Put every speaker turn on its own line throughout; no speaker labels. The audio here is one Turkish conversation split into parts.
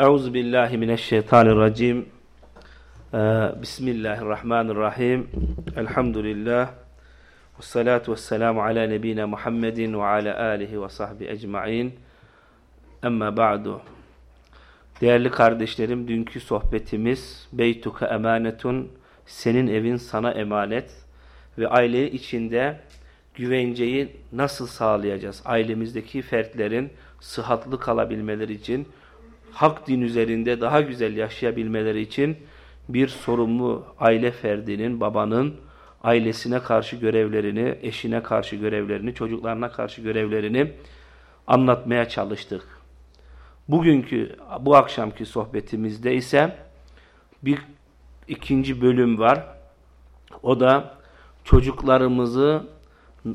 Euzu billahi mineşşeytanirracim. Ee, Bismillahirrahmanirrahim. Elhamdülillah. Ve salatu ve selamu ala nebine Muhammedin ve ala alihi ve sahbi ecmain. Amma ba'du. Değerli kardeşlerim, dünkü sohbetimiz Beytuka emanetun, senin evin sana emanet ve aile içinde güvenceyi nasıl sağlayacağız? Ailemizdeki fertlerin sıhhatlı kalabilmeleri için, hak din üzerinde daha güzel yaşayabilmeleri için bir sorumlu aile ferdinin, babanın ailesine karşı görevlerini, eşine karşı görevlerini, çocuklarına karşı görevlerini anlatmaya çalıştık. Bugünkü, bu akşamki sohbetimizde ise bir ikinci bölüm var. O da çocuklarımızı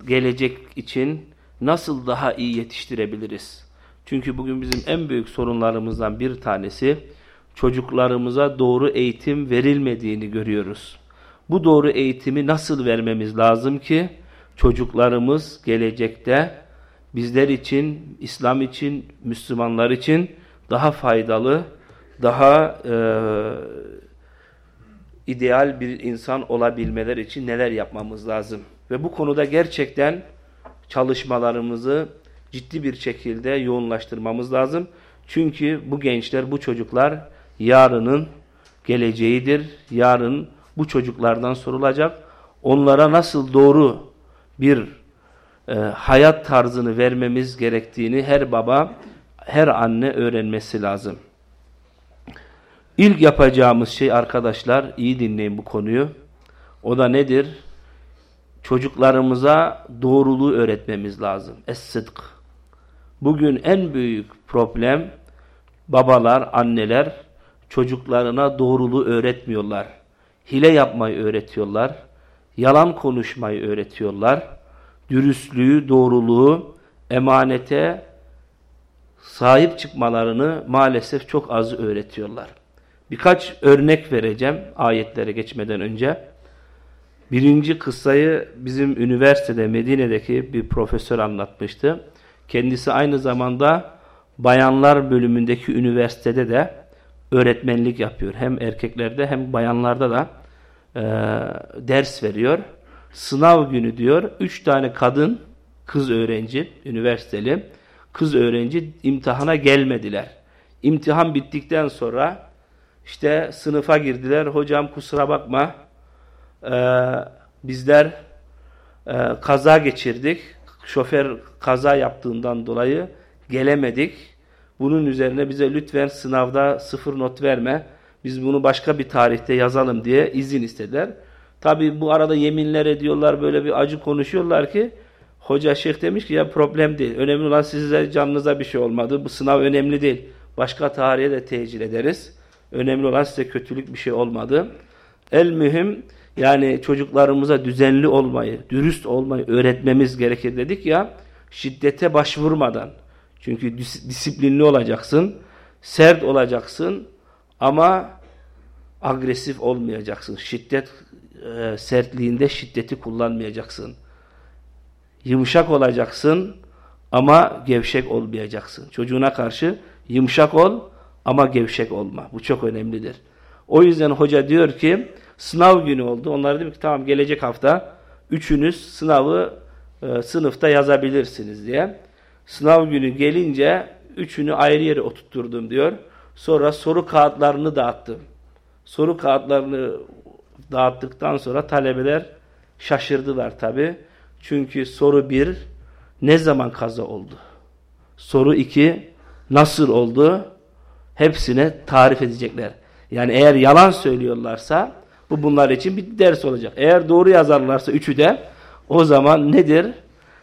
gelecek için nasıl daha iyi yetiştirebiliriz? Çünkü bugün bizim en büyük sorunlarımızdan bir tanesi çocuklarımıza doğru eğitim verilmediğini görüyoruz. Bu doğru eğitimi nasıl vermemiz lazım ki çocuklarımız gelecekte bizler için, İslam için, Müslümanlar için daha faydalı, daha e, ideal bir insan olabilmeler için neler yapmamız lazım? Ve bu konuda gerçekten çalışmalarımızı ciddi bir şekilde yoğunlaştırmamız lazım. Çünkü bu gençler, bu çocuklar yarının geleceğidir. Yarın bu çocuklardan sorulacak. Onlara nasıl doğru bir e, hayat tarzını vermemiz gerektiğini her baba, her anne öğrenmesi lazım. İlk yapacağımız şey arkadaşlar, iyi dinleyin bu konuyu. O da nedir? Çocuklarımıza doğruluğu öğretmemiz lazım. Es-sıdk. Bugün en büyük problem babalar, anneler çocuklarına doğruluğu öğretmiyorlar. Hile yapmayı öğretiyorlar. Yalan konuşmayı öğretiyorlar. Dürüstlüğü, doğruluğu, emanete sahip çıkmalarını maalesef çok az öğretiyorlar. Birkaç örnek vereceğim ayetlere geçmeden önce. Birinci kıssayı bizim üniversitede Medine'deki bir profesör anlatmıştı. Kendisi aynı zamanda bayanlar bölümündeki üniversitede de öğretmenlik yapıyor. Hem erkeklerde hem bayanlarda da e, ders veriyor. Sınav günü diyor, üç tane kadın, kız öğrenci, üniversiteli, kız öğrenci imtihana gelmediler. İmtihan bittikten sonra işte sınıfa girdiler. Hocam kusura bakma, e, bizler e, kaza geçirdik. Şoför kaza yaptığından dolayı gelemedik. Bunun üzerine bize lütfen sınavda sıfır not verme. Biz bunu başka bir tarihte yazalım diye izin istediler. Tabi bu arada yeminler ediyorlar böyle bir acı konuşuyorlar ki hoca şeyh demiş ki ya problem değil. Önemli olan size canınıza bir şey olmadı. Bu sınav önemli değil. Başka tarihe de tecil ederiz. Önemli olan size kötülük bir şey olmadı. El mühim yani çocuklarımıza düzenli olmayı, dürüst olmayı öğretmemiz gerekir dedik ya şiddete başvurmadan. Çünkü disiplinli olacaksın, sert olacaksın ama agresif olmayacaksın. Şiddet e, sertliğinde şiddeti kullanmayacaksın. Yumuşak olacaksın ama gevşek olmayacaksın. Çocuğuna karşı yumuşak ol ama gevşek olma. Bu çok önemlidir. O yüzden hoca diyor ki sınav günü oldu. Onlar dedim ki tamam gelecek hafta üçünüz sınavı e, sınıfta yazabilirsiniz diye. Sınav günü gelince üçünü ayrı yere oturtturdum diyor. Sonra soru kağıtlarını dağıttım. Soru kağıtlarını dağıttıktan sonra talebeler şaşırdılar tabi. Çünkü soru bir ne zaman kaza oldu? Soru iki nasıl oldu? Hepsine tarif edecekler. Yani eğer yalan söylüyorlarsa bu bunlar için bir ders olacak. Eğer doğru yazarlarsa üçü de o zaman nedir?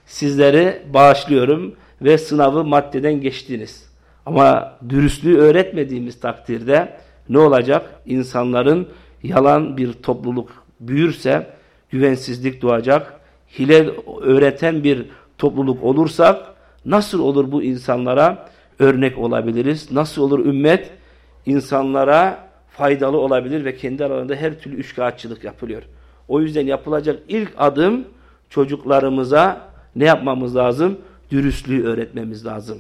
Sizleri bağışlıyorum ve sınavı maddeden geçtiniz. Ama dürüstlüğü öğretmediğimiz takdirde ne olacak? İnsanların yalan bir topluluk büyürse güvensizlik doğacak. Hile öğreten bir topluluk olursak nasıl olur bu insanlara örnek olabiliriz? Nasıl olur ümmet insanlara faydalı olabilir ve kendi aralarında her türlü üçkağıtçılık yapılıyor. O yüzden yapılacak ilk adım çocuklarımıza ne yapmamız lazım? Dürüstlüğü öğretmemiz lazım.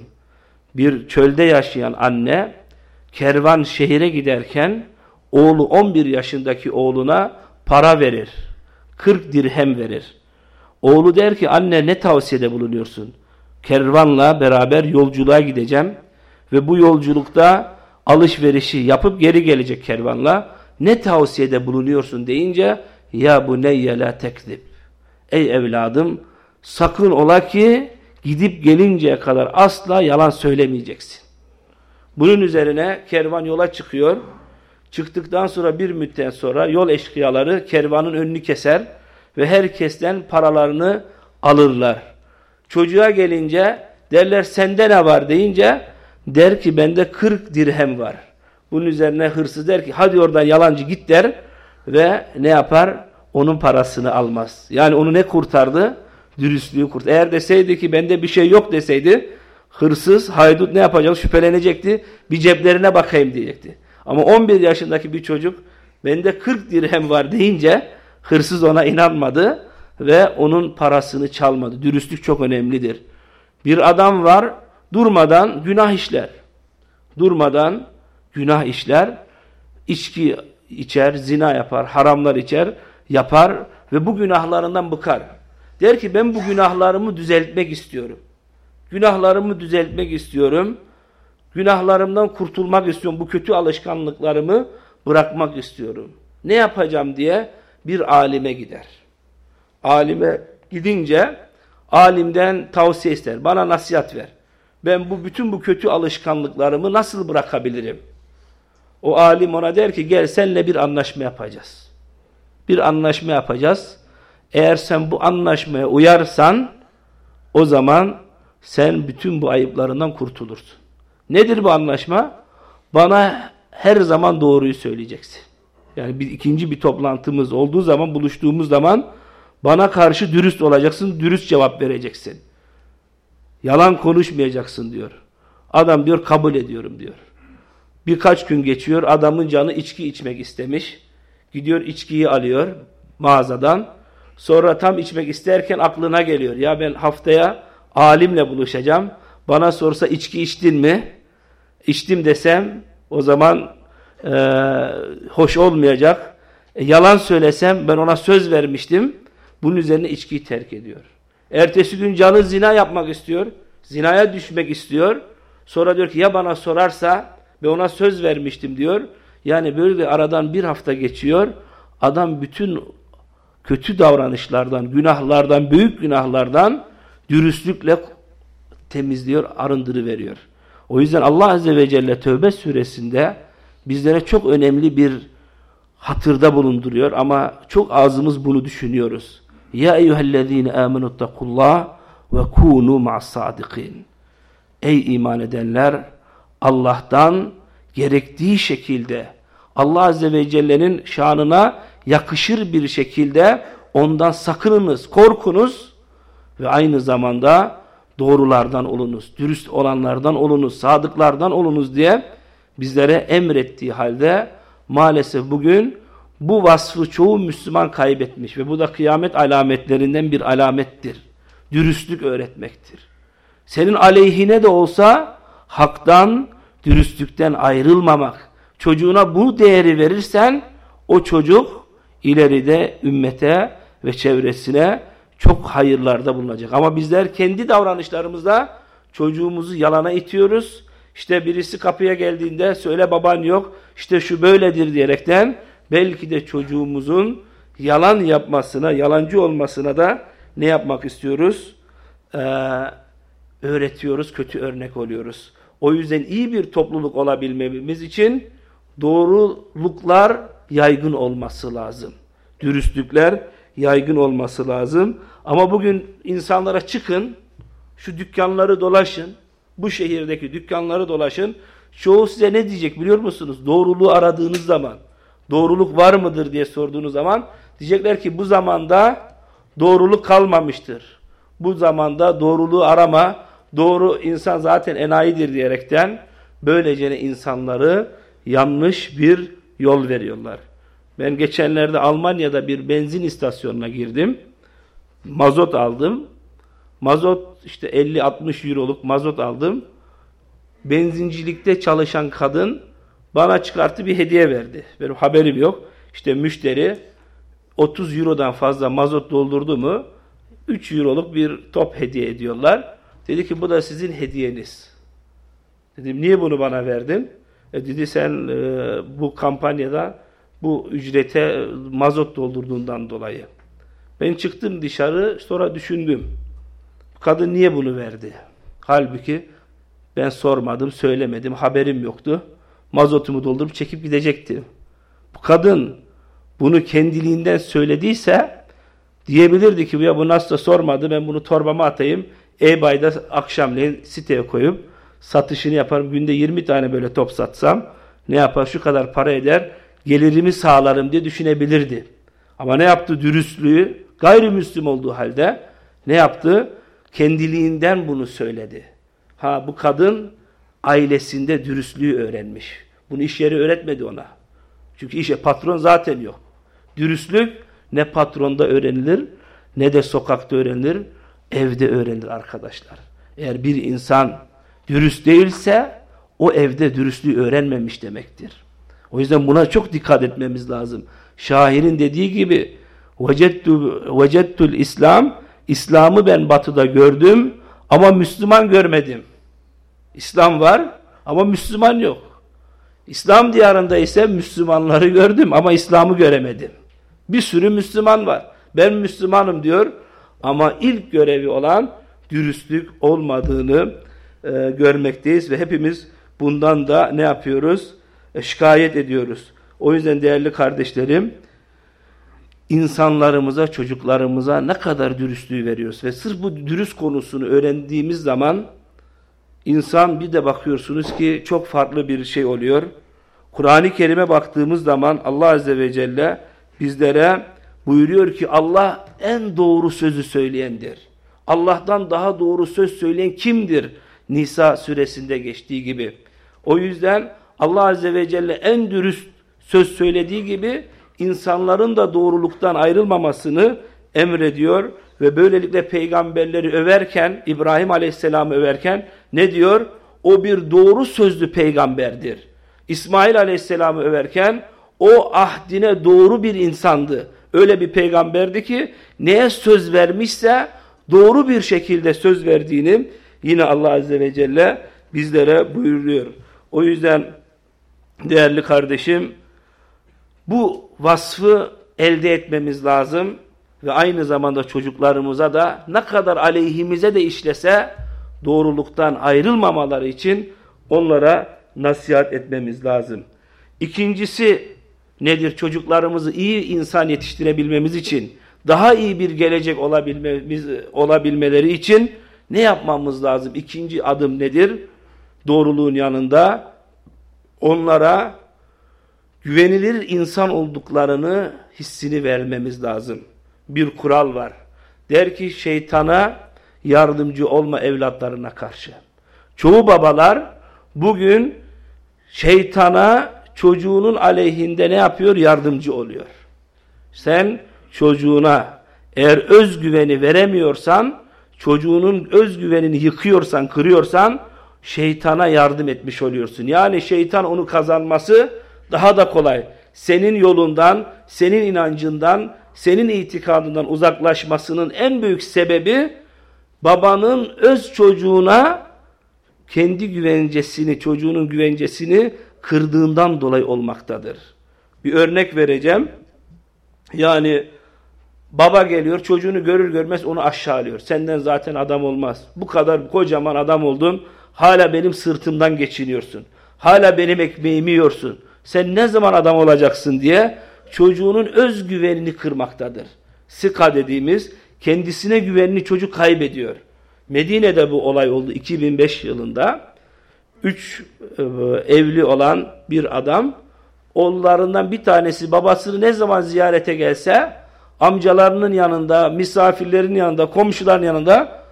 Bir çölde yaşayan anne kervan şehire giderken oğlu 11 yaşındaki oğluna para verir. 40 dirhem verir. Oğlu der ki anne ne tavsiyede bulunuyorsun? Kervanla beraber yolculuğa gideceğim ve bu yolculukta alışverişi yapıp geri gelecek kervanla ne tavsiyede bulunuyorsun deyince ya bu neyye la tekzib. Ey evladım sakın ola ki gidip gelinceye kadar asla yalan söylemeyeceksin. Bunun üzerine kervan yola çıkıyor. Çıktıktan sonra bir müddet sonra yol eşkıyaları kervanın önünü keser ve herkesten paralarını alırlar. Çocuğa gelince derler sende ne var deyince der ki bende 40 dirhem var. Bunun üzerine hırsız der ki hadi oradan yalancı git der ve ne yapar? Onun parasını almaz. Yani onu ne kurtardı? Dürüstlüğü kurt. Eğer deseydi ki bende bir şey yok deseydi hırsız, haydut ne yapacak? Şüphelenecekti. Bir ceplerine bakayım diyecekti. Ama 11 yaşındaki bir çocuk bende 40 dirhem var deyince hırsız ona inanmadı ve onun parasını çalmadı. Dürüstlük çok önemlidir. Bir adam var durmadan günah işler. Durmadan günah işler. içki içer, zina yapar, haramlar içer, yapar ve bu günahlarından bıkar. Der ki ben bu günahlarımı düzeltmek istiyorum. Günahlarımı düzeltmek istiyorum. Günahlarımdan kurtulmak istiyorum. Bu kötü alışkanlıklarımı bırakmak istiyorum. Ne yapacağım diye bir alime gider. Alime gidince alimden tavsiye ister. Bana nasihat ver. Ben bu bütün bu kötü alışkanlıklarımı nasıl bırakabilirim? O alim ona der ki gel senle bir anlaşma yapacağız. Bir anlaşma yapacağız. Eğer sen bu anlaşmaya uyarsan o zaman sen bütün bu ayıplarından kurtulursun. Nedir bu anlaşma? Bana her zaman doğruyu söyleyeceksin. Yani bir ikinci bir toplantımız olduğu zaman, buluştuğumuz zaman bana karşı dürüst olacaksın, dürüst cevap vereceksin. Yalan konuşmayacaksın diyor. Adam diyor kabul ediyorum diyor. Birkaç gün geçiyor, adamın canı içki içmek istemiş. Gidiyor içkiyi alıyor mağazadan. Sonra tam içmek isterken aklına geliyor. Ya ben haftaya alimle buluşacağım. Bana sorsa içki içtin mi? İçtim desem o zaman e, hoş olmayacak. E, yalan söylesem ben ona söz vermiştim. Bunun üzerine içkiyi terk ediyor. Ertesi gün canı zina yapmak istiyor. Zinaya düşmek istiyor. Sonra diyor ki ya bana sorarsa ve ona söz vermiştim diyor. Yani böyle aradan bir hafta geçiyor. Adam bütün kötü davranışlardan, günahlardan, büyük günahlardan dürüstlükle temizliyor, arındırıveriyor. O yüzden Allah Azze ve Celle Tövbe suresinde bizlere çok önemli bir hatırda bulunduruyor ama çok ağzımız bunu düşünüyoruz. Ya eyyühellezine amenuttakullah ve kunu ma'as sadikin. Ey iman edenler Allah'tan gerektiği şekilde Allah Azze ve Celle'nin şanına yakışır bir şekilde ondan sakınınız, korkunuz ve aynı zamanda doğrulardan olunuz, dürüst olanlardan olunuz, sadıklardan olunuz diye bizlere emrettiği halde maalesef bugün bu vasfı çoğu Müslüman kaybetmiş ve bu da kıyamet alametlerinden bir alamettir. Dürüstlük öğretmektir. Senin aleyhine de olsa haktan, dürüstlükten ayrılmamak. Çocuğuna bu değeri verirsen o çocuk ileride ümmete ve çevresine çok hayırlarda bulunacak. Ama bizler kendi davranışlarımızda çocuğumuzu yalana itiyoruz. İşte birisi kapıya geldiğinde söyle baban yok, işte şu böyledir diyerekten belki de çocuğumuzun yalan yapmasına, yalancı olmasına da ne yapmak istiyoruz? Ee, öğretiyoruz, kötü örnek oluyoruz. O yüzden iyi bir topluluk olabilmemiz için doğruluklar yaygın olması lazım. Dürüstlükler yaygın olması lazım. Ama bugün insanlara çıkın, şu dükkanları dolaşın, bu şehirdeki dükkanları dolaşın. Çoğu size ne diyecek biliyor musunuz? Doğruluğu aradığınız zaman, doğruluk var mıdır diye sorduğunuz zaman diyecekler ki bu zamanda doğruluk kalmamıştır. Bu zamanda doğruluğu arama, doğru insan zaten enayidir diyerekten böylece insanları yanlış bir yol veriyorlar. Ben geçenlerde Almanya'da bir benzin istasyonuna girdim. Mazot aldım. Mazot işte 50-60 euroluk mazot aldım. Benzincilikte çalışan kadın Bana çıkarttı bir hediye verdi. Benim haberim yok. İşte müşteri 30 Euro'dan fazla mazot doldurdu mu 3 Euro'luk bir top hediye ediyorlar. Dedi ki bu da sizin hediyeniz. Dedim niye bunu bana verdin? E dedi sen e, bu kampanyada bu ücrete mazot doldurduğundan dolayı. Ben çıktım dışarı sonra düşündüm. Kadın niye bunu verdi? Halbuki ben sormadım, söylemedim, haberim yoktu. Mazotumu doldurup çekip gidecekti. Bu kadın bunu kendiliğinden söylediyse diyebilirdi ki ya bu nasıl da sormadı ben bunu torbama atayım. eBay'da akşamleyin siteye koyup satışını yaparım. Günde 20 tane böyle top satsam ne yapar şu kadar para eder gelirimi sağlarım diye düşünebilirdi. Ama ne yaptı dürüstlüğü gayrimüslim olduğu halde ne yaptı? Kendiliğinden bunu söyledi. Ha bu kadın ailesinde dürüstlüğü öğrenmiş. Bunu iş yeri öğretmedi ona. Çünkü işe patron zaten yok. Dürüstlük ne patronda öğrenilir ne de sokakta öğrenilir, evde öğrenilir arkadaşlar. Eğer bir insan dürüst değilse o evde dürüstlüğü öğrenmemiş demektir. O yüzden buna çok dikkat etmemiz lazım. Şairin dediği gibi vecettul İslam İslam'ı ben batıda gördüm ama Müslüman görmedim. İslam var ama Müslüman yok. İslam diyarında ise Müslümanları gördüm ama İslam'ı göremedim. Bir sürü Müslüman var. Ben Müslümanım diyor ama ilk görevi olan dürüstlük olmadığını e, görmekteyiz ve hepimiz bundan da ne yapıyoruz? E, şikayet ediyoruz. O yüzden değerli kardeşlerim insanlarımıza, çocuklarımıza ne kadar dürüstlüğü veriyoruz ve sırf bu dürüst konusunu öğrendiğimiz zaman insan bir de bakıyorsunuz ki çok farklı bir şey oluyor. Kur'an-ı Kerim'e baktığımız zaman Allah Azze ve Celle bizlere buyuruyor ki Allah en doğru sözü söyleyendir. Allah'tan daha doğru söz söyleyen kimdir? Nisa suresinde geçtiği gibi. O yüzden Allah Azze ve Celle en dürüst söz söylediği gibi insanların da doğruluktan ayrılmamasını emrediyor ve böylelikle peygamberleri överken, İbrahim Aleyhisselam'ı överken ne diyor? O bir doğru sözlü peygamberdir. İsmail Aleyhisselam'ı överken o ahdine doğru bir insandı. Öyle bir peygamberdi ki neye söz vermişse doğru bir şekilde söz verdiğini yine Allah Azze ve Celle bizlere buyuruyor. O yüzden değerli kardeşim bu vasfı elde etmemiz lazım ve aynı zamanda çocuklarımıza da ne kadar aleyhimize de işlese doğruluktan ayrılmamaları için onlara nasihat etmemiz lazım. İkincisi nedir? Çocuklarımızı iyi insan yetiştirebilmemiz için, daha iyi bir gelecek olabilmemiz, olabilmeleri için ne yapmamız lazım? İkinci adım nedir? Doğruluğun yanında onlara güvenilir insan olduklarını hissini vermemiz lazım. Bir kural var. Der ki şeytana yardımcı olma evlatlarına karşı. Çoğu babalar bugün şeytana çocuğunun aleyhinde ne yapıyor? Yardımcı oluyor. Sen çocuğuna eğer özgüveni veremiyorsan, çocuğunun özgüvenini yıkıyorsan, kırıyorsan, şeytana yardım etmiş oluyorsun. Yani şeytan onu kazanması daha da kolay. Senin yolundan, senin inancından, senin itikadından uzaklaşmasının en büyük sebebi babanın öz çocuğuna kendi güvencesini, çocuğunun güvencesini kırdığından dolayı olmaktadır. Bir örnek vereceğim. Yani baba geliyor çocuğunu görür görmez onu aşağılıyor. Senden zaten adam olmaz. Bu kadar kocaman adam oldun. Hala benim sırtımdan geçiniyorsun. Hala benim ekmeğimi yiyorsun. Sen ne zaman adam olacaksın diye çocuğunun özgüvenini kırmaktadır. Sika dediğimiz kendisine güvenini çocuk kaybediyor. Medine'de bu olay oldu 2005 yılında üç e, evli olan bir adam oğullarından bir tanesi babasını ne zaman ziyarete gelse amcalarının yanında, misafirlerin yanında, komşuların yanında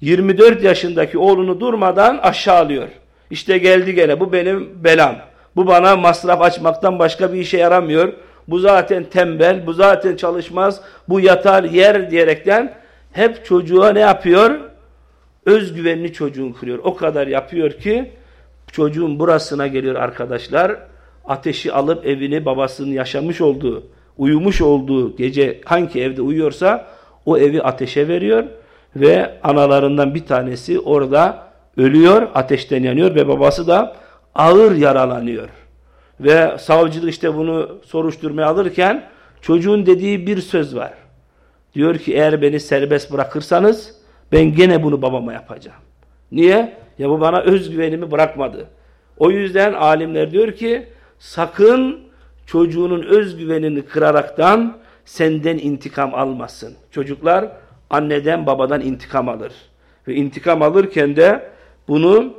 24 yaşındaki oğlunu durmadan aşağılıyor. İşte geldi gene bu benim belam. Bu bana masraf açmaktan başka bir işe yaramıyor. Bu zaten tembel, bu zaten çalışmaz, bu yatar yer diyerekten hep çocuğa ne yapıyor? Özgüvenli çocuğun kırıyor. O kadar yapıyor ki çocuğun burasına geliyor arkadaşlar. ateşi alıp evini babasının yaşamış olduğu, uyumuş olduğu gece hangi evde uyuyorsa o evi ateşe veriyor ve analarından bir tanesi orada ölüyor, ateşten yanıyor ve babası da ağır yaralanıyor. Ve savcılık işte bunu soruşturmaya alırken çocuğun dediği bir söz var. Diyor ki eğer beni serbest bırakırsanız ben gene bunu babama yapacağım. Niye? Ya bu bana özgüvenimi bırakmadı. O yüzden alimler diyor ki sakın çocuğunun özgüvenini kıraraktan senden intikam almasın. Çocuklar anneden babadan intikam alır. Ve intikam alırken de bunu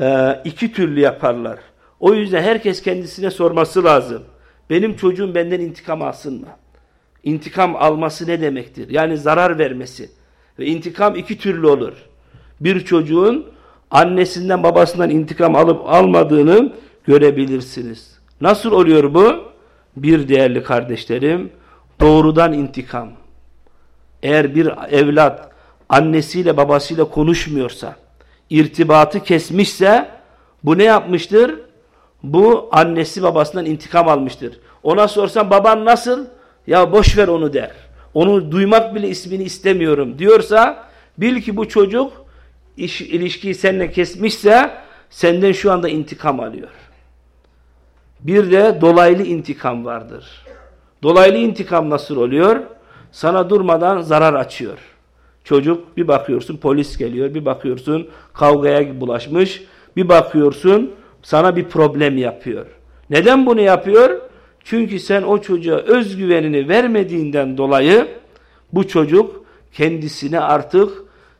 e, iki türlü yaparlar. O yüzden herkes kendisine sorması lazım. Benim çocuğum benden intikam alsın mı? İntikam alması ne demektir? Yani zarar vermesi. Ve intikam iki türlü olur. Bir çocuğun annesinden babasından intikam alıp almadığını görebilirsiniz. Nasıl oluyor bu? Bir değerli kardeşlerim, doğrudan intikam. Eğer bir evlat annesiyle babasıyla konuşmuyorsa, irtibatı kesmişse, bu ne yapmıştır? Bu annesi babasından intikam almıştır. Ona sorsan baban nasıl? Ya boş ver onu der. Onu duymak bile ismini istemiyorum diyorsa bil ki bu çocuk iş, ilişkiyi seninle kesmişse senden şu anda intikam alıyor. Bir de dolaylı intikam vardır. Dolaylı intikam nasıl oluyor? Sana durmadan zarar açıyor. Çocuk bir bakıyorsun polis geliyor, bir bakıyorsun kavgaya bulaşmış, bir bakıyorsun sana bir problem yapıyor. Neden bunu yapıyor? Çünkü sen o çocuğa özgüvenini vermediğinden dolayı bu çocuk kendisine artık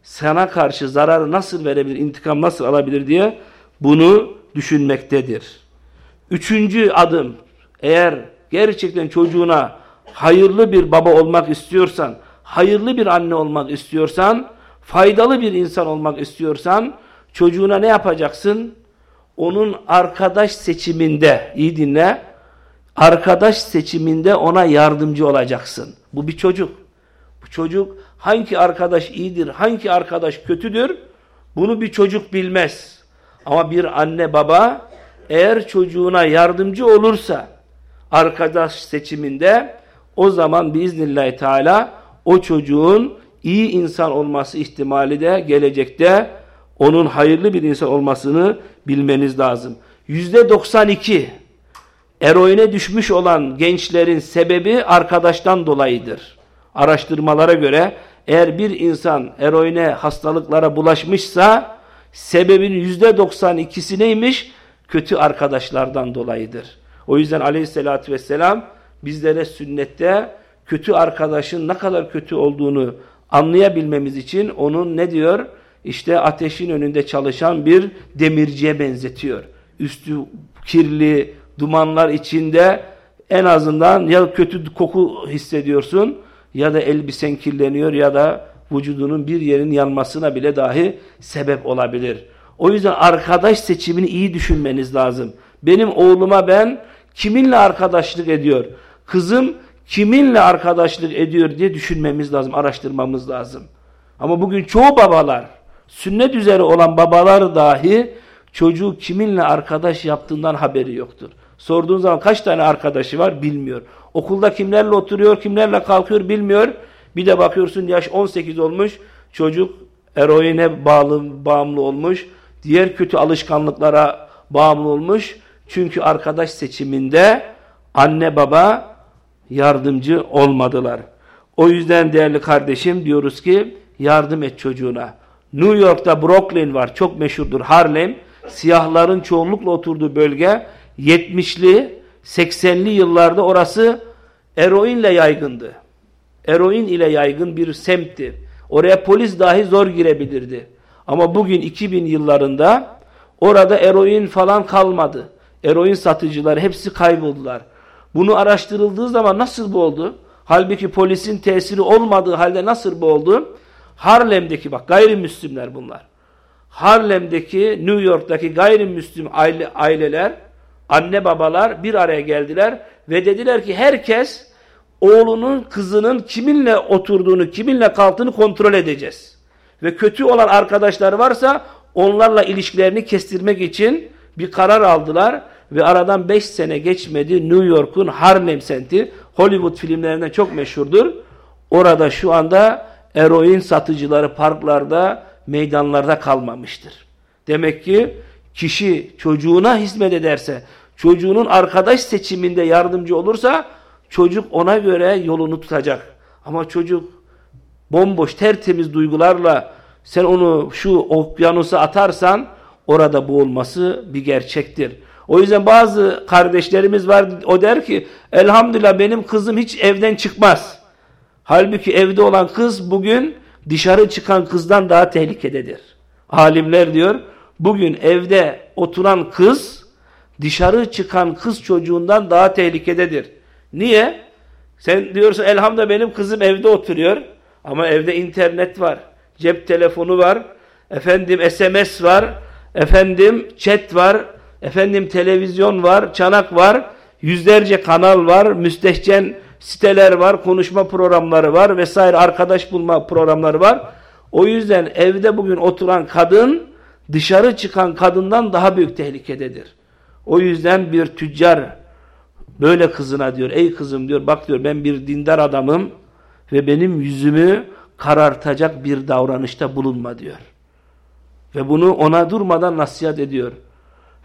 sana karşı zararı nasıl verebilir, intikam nasıl alabilir diye bunu düşünmektedir. Üçüncü adım, eğer gerçekten çocuğuna hayırlı bir baba olmak istiyorsan, hayırlı bir anne olmak istiyorsan, faydalı bir insan olmak istiyorsan, çocuğuna ne yapacaksın? Onun arkadaş seçiminde, iyi dinle, arkadaş seçiminde ona yardımcı olacaksın. Bu bir çocuk. Bu çocuk hangi arkadaş iyidir, hangi arkadaş kötüdür bunu bir çocuk bilmez. Ama bir anne baba eğer çocuğuna yardımcı olursa arkadaş seçiminde o zaman biiznillahü teala o çocuğun iyi insan olması ihtimali de gelecekte onun hayırlı bir insan olmasını bilmeniz lazım. Yüzde 92 eroine düşmüş olan gençlerin sebebi arkadaştan dolayıdır. Araştırmalara göre eğer bir insan eroine hastalıklara bulaşmışsa sebebin yüzde 92'si neymiş? Kötü arkadaşlardan dolayıdır. O yüzden aleyhissalatü vesselam bizlere sünnette kötü arkadaşın ne kadar kötü olduğunu anlayabilmemiz için onun ne diyor? İşte ateşin önünde çalışan bir demirciye benzetiyor. Üstü kirli, dumanlar içinde en azından ya kötü koku hissediyorsun ya da elbisen kirleniyor ya da vücudunun bir yerin yanmasına bile dahi sebep olabilir. O yüzden arkadaş seçimini iyi düşünmeniz lazım. Benim oğluma ben kiminle arkadaşlık ediyor? Kızım kiminle arkadaşlık ediyor diye düşünmemiz lazım, araştırmamız lazım. Ama bugün çoğu babalar, sünnet üzere olan babalar dahi çocuğu kiminle arkadaş yaptığından haberi yoktur. Sorduğun zaman kaç tane arkadaşı var bilmiyor. Okulda kimlerle oturuyor, kimlerle kalkıyor bilmiyor. Bir de bakıyorsun yaş 18 olmuş, çocuk eroine bağlı, bağımlı olmuş, diğer kötü alışkanlıklara bağımlı olmuş. Çünkü arkadaş seçiminde anne baba yardımcı olmadılar. O yüzden değerli kardeşim diyoruz ki yardım et çocuğuna. New York'ta Brooklyn var, çok meşhurdur Harlem. Siyahların çoğunlukla oturduğu bölge 70'li 80'li yıllarda orası eroinle yaygındı. Eroin ile yaygın bir semtti. Oraya polis dahi zor girebilirdi. Ama bugün 2000 yıllarında orada eroin falan kalmadı. Eroin satıcılar hepsi kayboldular. Bunu araştırıldığı zaman nasıl bu oldu? Halbuki polisin tesiri olmadığı halde nasıl bu oldu? Harlem'deki bak gayrimüslimler bunlar. Harlem'deki New York'taki gayrimüslim aile, aileler anne babalar bir araya geldiler ve dediler ki herkes oğlunun kızının kiminle oturduğunu, kiminle kalktığını kontrol edeceğiz. Ve kötü olan arkadaşları varsa onlarla ilişkilerini kestirmek için bir karar aldılar ve aradan 5 sene geçmedi New York'un Harlem semti Hollywood filmlerinden çok meşhurdur. Orada şu anda eroin satıcıları parklarda, meydanlarda kalmamıştır. Demek ki kişi çocuğuna hizmet ederse, çocuğunun arkadaş seçiminde yardımcı olursa çocuk ona göre yolunu tutacak. Ama çocuk bomboş tertemiz duygularla sen onu şu okyanusa atarsan orada boğulması bir gerçektir. O yüzden bazı kardeşlerimiz var o der ki elhamdülillah benim kızım hiç evden çıkmaz. Halbuki evde olan kız bugün dışarı çıkan kızdan daha tehlikededir. Alimler diyor bugün evde oturan kız dışarı çıkan kız çocuğundan daha tehlikededir. Niye? Sen diyorsun elhamdülillah benim kızım evde oturuyor ama evde internet var, cep telefonu var, efendim SMS var, efendim chat var, efendim televizyon var, çanak var, yüzlerce kanal var, müstehcen siteler var, konuşma programları var vesaire arkadaş bulma programları var. O yüzden evde bugün oturan kadın dışarı çıkan kadından daha büyük tehlikededir. O yüzden bir tüccar böyle kızına diyor ey kızım diyor bak diyor ben bir dindar adamım ve benim yüzümü karartacak bir davranışta bulunma diyor. Ve bunu ona durmadan nasihat ediyor.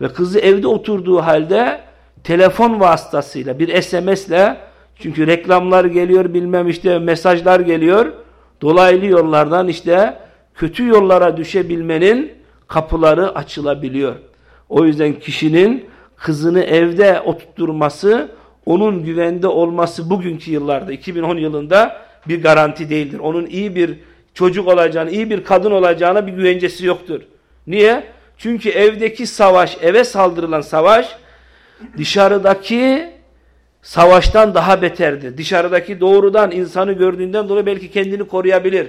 Ve kızı evde oturduğu halde telefon vasıtasıyla bir SMS'le çünkü reklamlar geliyor bilmem işte mesajlar geliyor. Dolaylı yollardan işte kötü yollara düşebilmenin kapıları açılabiliyor. O yüzden kişinin kızını evde oturtturması, onun güvende olması bugünkü yıllarda, 2010 yılında bir garanti değildir. Onun iyi bir çocuk olacağını, iyi bir kadın olacağına bir güvencesi yoktur. Niye? Çünkü evdeki savaş, eve saldırılan savaş dışarıdaki savaştan daha beterdir. Dışarıdaki doğrudan insanı gördüğünden dolayı belki kendini koruyabilir.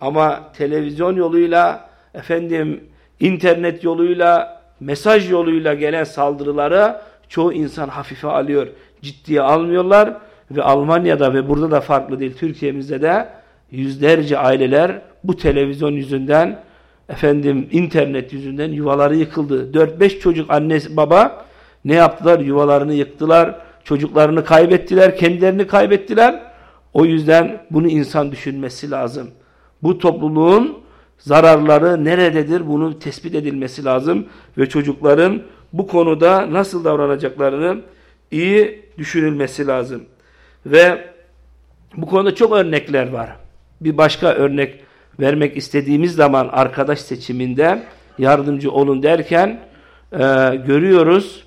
Ama televizyon yoluyla, efendim internet yoluyla, mesaj yoluyla gelen saldırıları çoğu insan hafife alıyor. Ciddiye almıyorlar ve Almanya'da ve burada da farklı değil Türkiye'mizde de yüzlerce aileler bu televizyon yüzünden efendim internet yüzünden yuvaları yıkıldı. 4-5 çocuk annesi baba ne yaptılar? Yuvalarını yıktılar. Çocuklarını kaybettiler. Kendilerini kaybettiler. O yüzden bunu insan düşünmesi lazım. Bu topluluğun zararları nerededir? Bunu tespit edilmesi lazım. Ve çocukların bu konuda nasıl davranacaklarını iyi düşünülmesi lazım. Ve bu konuda çok örnekler var. Bir başka örnek vermek istediğimiz zaman arkadaş seçiminde yardımcı olun derken e, görüyoruz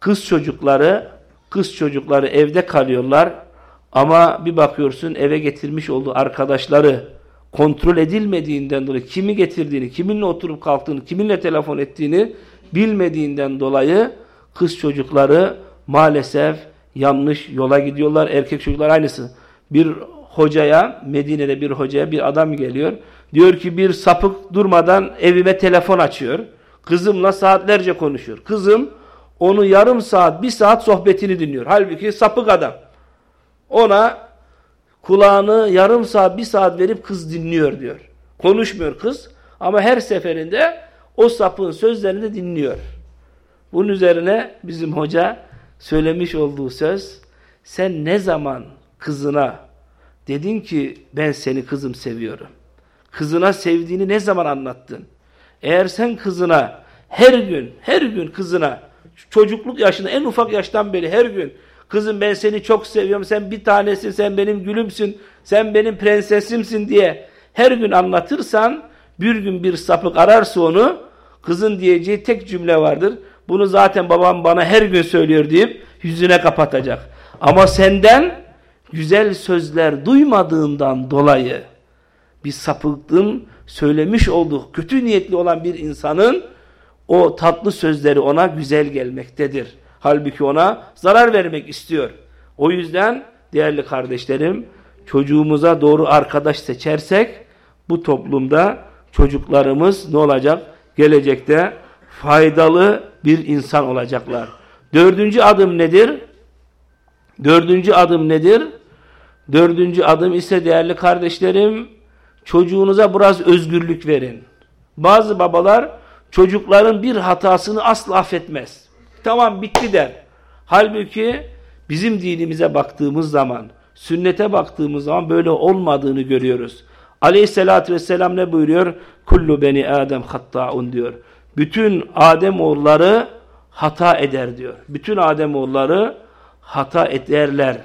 kız çocukları kız çocukları evde kalıyorlar ama bir bakıyorsun eve getirmiş olduğu arkadaşları kontrol edilmediğinden dolayı kimi getirdiğini, kiminle oturup kalktığını, kiminle telefon ettiğini bilmediğinden dolayı kız çocukları maalesef yanlış yola gidiyorlar. Erkek çocuklar aynısı. Bir hocaya, Medine'de bir hocaya bir adam geliyor. Diyor ki bir sapık durmadan evime telefon açıyor. Kızımla saatlerce konuşuyor. Kızım onu yarım saat, bir saat sohbetini dinliyor. Halbuki sapık adam. Ona kulağını yarım saat, bir saat verip kız dinliyor diyor. Konuşmuyor kız ama her seferinde o sapığın sözlerini de dinliyor. Bunun üzerine bizim hoca söylemiş olduğu söz, sen ne zaman kızına dedin ki ben seni kızım seviyorum. Kızına sevdiğini ne zaman anlattın? Eğer sen kızına her gün, her gün kızına çocukluk yaşında en ufak yaştan beri her gün kızım ben seni çok seviyorum, sen bir tanesin, sen benim gülümsün, sen benim prensesimsin diye her gün anlatırsan bir gün bir sapık ararsa onu kızın diyeceği tek cümle vardır. Bunu zaten babam bana her gün söylüyor deyip yüzüne kapatacak. Ama senden güzel sözler duymadığından dolayı bir sapıklığın söylemiş olduğu kötü niyetli olan bir insanın o tatlı sözleri ona güzel gelmektedir. Halbuki ona zarar vermek istiyor. O yüzden değerli kardeşlerim çocuğumuza doğru arkadaş seçersek bu toplumda çocuklarımız ne olacak? Gelecekte faydalı bir insan olacaklar. Dördüncü adım nedir? Dördüncü adım nedir? Dördüncü adım ise değerli kardeşlerim çocuğunuza biraz özgürlük verin. Bazı babalar çocukların bir hatasını asla affetmez. Tamam bitti der. Halbuki bizim dinimize baktığımız zaman, sünnete baktığımız zaman böyle olmadığını görüyoruz. Aleyhissalatü vesselam ne buyuruyor? Kullu beni Adem hatta'un diyor. Bütün Adem oğulları hata eder diyor. Bütün Adem oğulları hata ederler.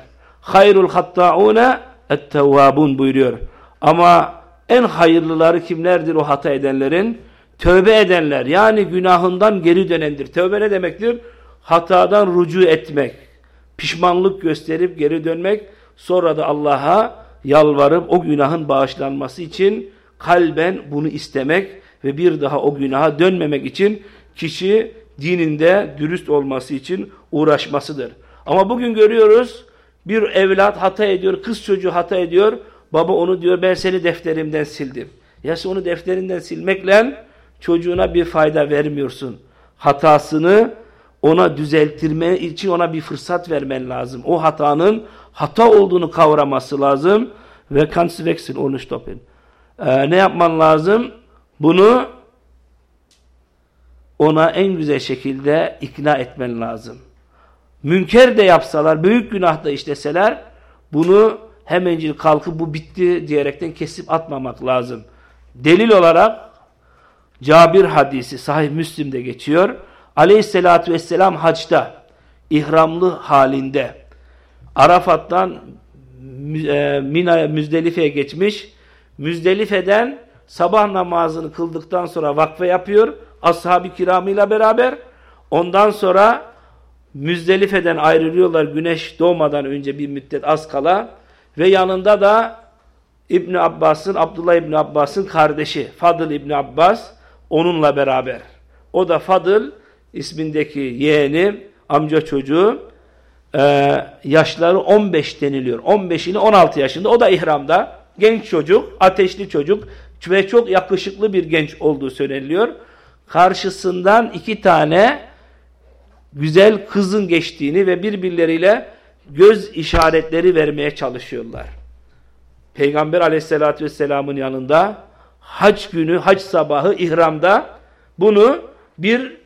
Hayrul hatta'une ettevvabun buyuruyor. Ama en hayırlıları kimlerdir o hata edenlerin? Tövbe edenler yani günahından geri dönendir. Tövbe ne demektir? Hatadan rucu etmek, pişmanlık gösterip geri dönmek, sonra da Allah'a yalvarıp o günahın bağışlanması için kalben bunu istemek ve bir daha o günaha dönmemek için kişi dininde dürüst olması için uğraşmasıdır. Ama bugün görüyoruz bir evlat hata ediyor, kız çocuğu hata ediyor. Baba onu diyor ben seni defterimden sildim. Ya onu defterinden silmekle çocuğuna bir fayda vermiyorsun. Hatasını ona düzelttirme için ona bir fırsat vermen lazım. O hatanın hata olduğunu kavraması lazım ve kannst wechseln ohne stoppen. Ee, ne yapman lazım? Bunu ona en güzel şekilde ikna etmen lazım. Münker de yapsalar, büyük günah da işleseler bunu hemencil kalkıp bu bitti diyerekten kesip atmamak lazım. Delil olarak Cabir hadisi sahih Müslim'de geçiyor. Aleyhisselatü vesselam haçta ihramlı halinde Arafat'tan e, Mina Müzdelife'ye geçmiş. Müzdelife'den sabah namazını kıldıktan sonra vakfe yapıyor. Ashab-ı kiramıyla beraber. Ondan sonra Müzdelife'den ayrılıyorlar güneş doğmadan önce bir müddet az kala. Ve yanında da İbni Abbas'ın, Abdullah İbni Abbas'ın kardeşi Fadıl İbni Abbas onunla beraber. O da Fadıl ismindeki yeğeni, amca çocuğu e, yaşları 15 deniliyor. 15 ile 16 yaşında. O da ihramda. Genç çocuk, ateşli çocuk ve çok yakışıklı bir genç olduğu söyleniliyor. Karşısından iki tane güzel kızın geçtiğini ve birbirleriyle göz işaretleri vermeye çalışıyorlar. Peygamber aleyhissalatü vesselamın yanında hac günü, hac sabahı ihramda bunu bir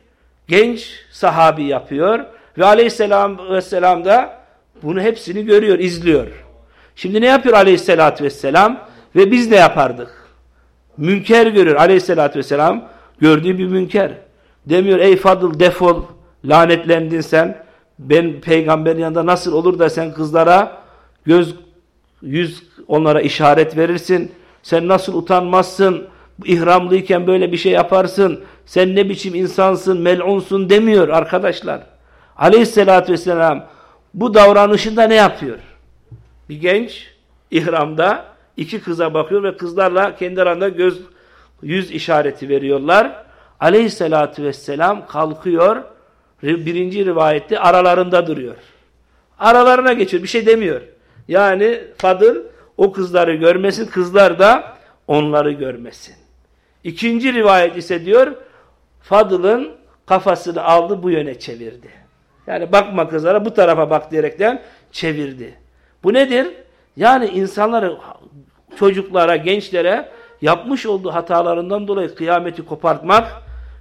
genç sahabi yapıyor ve aleyhisselam vesselam da bunu hepsini görüyor, izliyor. Şimdi ne yapıyor aleyhissalatü vesselam? Ve biz ne yapardık? Münker görüyor aleyhissalatü vesselam. Gördüğü bir münker. Demiyor ey Fadıl defol, lanetlendin sen. Ben peygamberin yanında nasıl olur da sen kızlara göz yüz onlara işaret verirsin. Sen nasıl utanmazsın? İhramlıyken böyle bir şey yaparsın. Sen ne biçim insansın, melunsun demiyor arkadaşlar. Aleyhissalatü vesselam bu davranışında ne yapıyor? Bir genç ihramda iki kıza bakıyor ve kızlarla kendi arasında göz yüz işareti veriyorlar. Aleyhissalatü vesselam kalkıyor. Birinci rivayette aralarında duruyor. Aralarına geçiyor. Bir şey demiyor. Yani Fadıl o kızları görmesin. Kızlar da onları görmesin. İkinci rivayet ise diyor Fadıl'ın kafasını aldı bu yöne çevirdi. Yani bakma kızlara bu tarafa bak diyerekten çevirdi. Bu nedir? Yani insanları çocuklara, gençlere yapmış olduğu hatalarından dolayı kıyameti kopartmak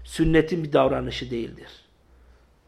sünnetin bir davranışı değildir.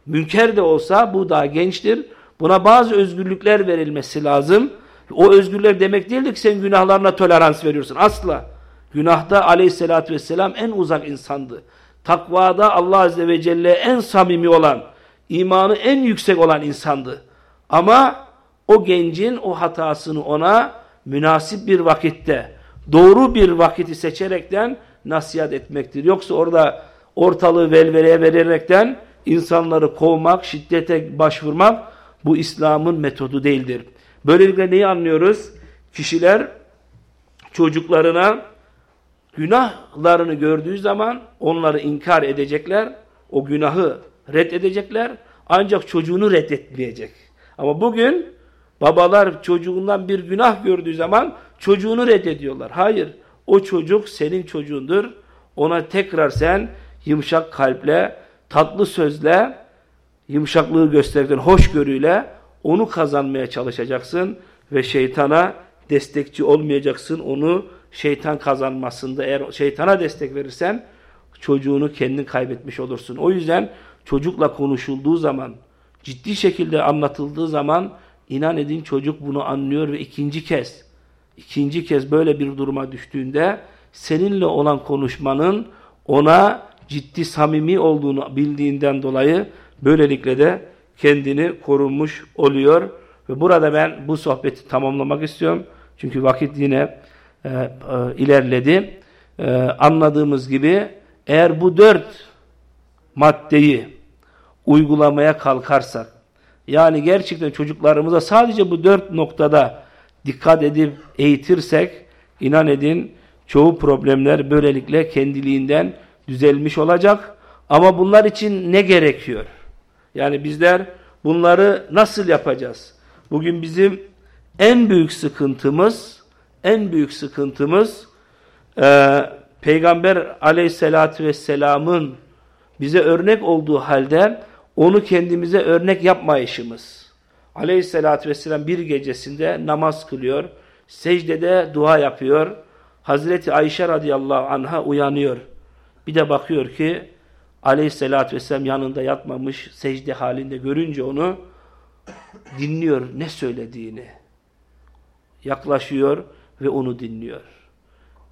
Münker de olsa bu daha gençtir. Buna bazı özgürlükler verilmesi lazım. O özgürlükler demek değildir ki sen günahlarına tolerans veriyorsun. Asla. Günahda aleyhissalatü vesselam en uzak insandı. Takvada Allah azze ve celle en samimi olan, imanı en yüksek olan insandı. Ama o gencin o hatasını ona münasip bir vakitte, doğru bir vakiti seçerekten nasihat etmektir. Yoksa orada ortalığı velveleye vererekten insanları kovmak, şiddete başvurmak bu İslam'ın metodu değildir. Böylelikle neyi anlıyoruz? Kişiler çocuklarına günahlarını gördüğü zaman onları inkar edecekler, o günahı reddedecekler ancak çocuğunu reddetmeyecek. Ama bugün babalar çocuğundan bir günah gördüğü zaman çocuğunu reddediyorlar. Hayır, o çocuk senin çocuğundur. Ona tekrar sen yumuşak kalple, tatlı sözle, yumuşaklığı gösterirken hoşgörüyle onu kazanmaya çalışacaksın ve şeytana destekçi olmayacaksın. Onu şeytan kazanmasında eğer şeytana destek verirsen çocuğunu kendin kaybetmiş olursun. O yüzden çocukla konuşulduğu zaman, ciddi şekilde anlatıldığı zaman inan edin çocuk bunu anlıyor ve ikinci kez, ikinci kez böyle bir duruma düştüğünde seninle olan konuşmanın ona ciddi samimi olduğunu bildiğinden dolayı böylelikle de kendini korunmuş oluyor. Ve burada ben bu sohbeti tamamlamak istiyorum. Çünkü vakit yine e, e, ilerledi. E, anladığımız gibi eğer bu dört maddeyi uygulamaya kalkarsak, yani gerçekten çocuklarımıza sadece bu dört noktada dikkat edip eğitirsek, inan edin çoğu problemler böylelikle kendiliğinden düzelmiş olacak. Ama bunlar için ne gerekiyor? Yani bizler bunları nasıl yapacağız? Bugün bizim en büyük sıkıntımız, en büyük sıkıntımız e, Peygamber aleyhissalatü vesselamın bize örnek olduğu halde onu kendimize örnek yapmayışımız. Aleyhissalatü vesselam bir gecesinde namaz kılıyor, secdede dua yapıyor. Hazreti Ayşe radıyallahu anha uyanıyor. Bir de bakıyor ki aleyhissalatü vesselam yanında yatmamış secde halinde görünce onu dinliyor ne söylediğini. Yaklaşıyor ve onu dinliyor.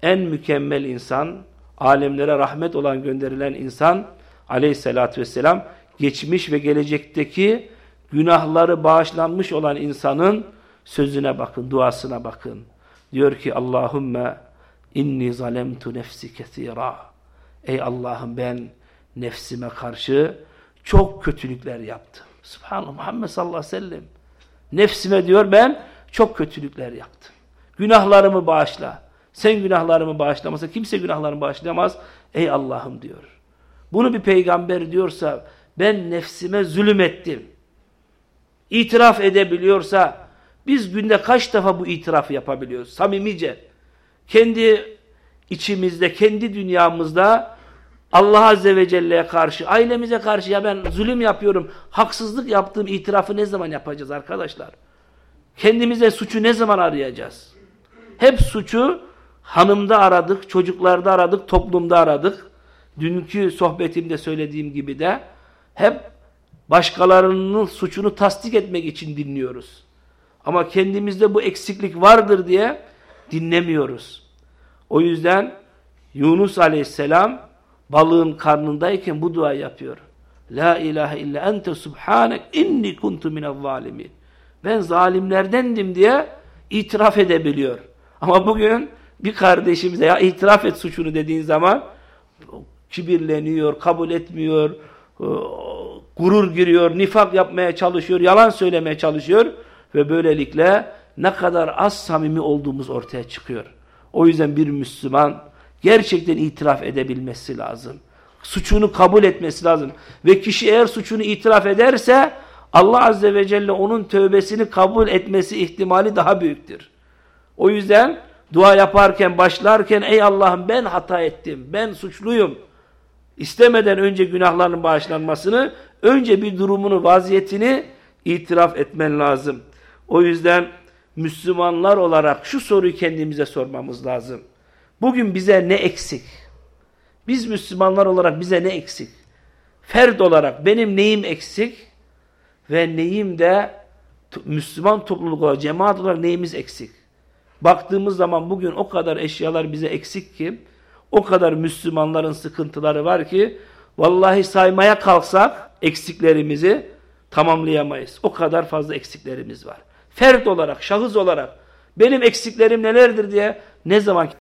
En mükemmel insan, alemlere rahmet olan gönderilen insan aleyhissalatü vesselam geçmiş ve gelecekteki günahları bağışlanmış olan insanın sözüne bakın, duasına bakın. Diyor ki Allahümme inni zalemtu nefsi kesira. Ey Allah'ım ben nefsime karşı çok kötülükler yaptım. Subhanallah Muhammed sallallahu aleyhi ve sellem. Nefsime diyor ben çok kötülükler yaptım. Günahlarımı bağışla. Sen günahlarımı bağışlamasa kimse günahlarımı bağışlayamaz. Ey Allah'ım diyor. Bunu bir peygamber diyorsa ben nefsime zulüm ettim. İtiraf edebiliyorsa biz günde kaç defa bu itirafı yapabiliyoruz? Samimice. Kendi içimizde, kendi dünyamızda Allah Azze ve Celle'ye karşı, ailemize karşı ya ben zulüm yapıyorum, haksızlık yaptığım itirafı ne zaman yapacağız arkadaşlar? Kendimize suçu ne zaman arayacağız? Hep suçu hanımda aradık, çocuklarda aradık, toplumda aradık. Dünkü sohbetimde söylediğim gibi de hep başkalarının suçunu tasdik etmek için dinliyoruz. Ama kendimizde bu eksiklik vardır diye dinlemiyoruz. O yüzden Yunus aleyhisselam balığın karnındayken bu dua yapıyor. La ilahe illa ente subhanek inni kuntu minel zalimin. Ben zalimlerdendim diye itiraf edebiliyor. Ama bugün bir kardeşimize ya itiraf et suçunu dediğin zaman kibirleniyor, kabul etmiyor, e, gurur giriyor, nifak yapmaya çalışıyor, yalan söylemeye çalışıyor ve böylelikle ne kadar az samimi olduğumuz ortaya çıkıyor. O yüzden bir Müslüman gerçekten itiraf edebilmesi lazım. Suçunu kabul etmesi lazım. Ve kişi eğer suçunu itiraf ederse Allah Azze ve Celle onun tövbesini kabul etmesi ihtimali daha büyüktür. O yüzden dua yaparken, başlarken ey Allah'ım ben hata ettim, ben suçluyum. İstemeden önce günahların bağışlanmasını, önce bir durumunu, vaziyetini itiraf etmen lazım. O yüzden Müslümanlar olarak şu soruyu kendimize sormamız lazım. Bugün bize ne eksik? Biz Müslümanlar olarak bize ne eksik? Ferd olarak benim neyim eksik? Ve neyim de Müslüman topluluk cemaat olarak neyimiz eksik? Baktığımız zaman bugün o kadar eşyalar bize eksik ki, o kadar Müslümanların sıkıntıları var ki, vallahi saymaya kalksak eksiklerimizi tamamlayamayız. O kadar fazla eksiklerimiz var. Fert olarak, şahıs olarak benim eksiklerim nelerdir diye ne zaman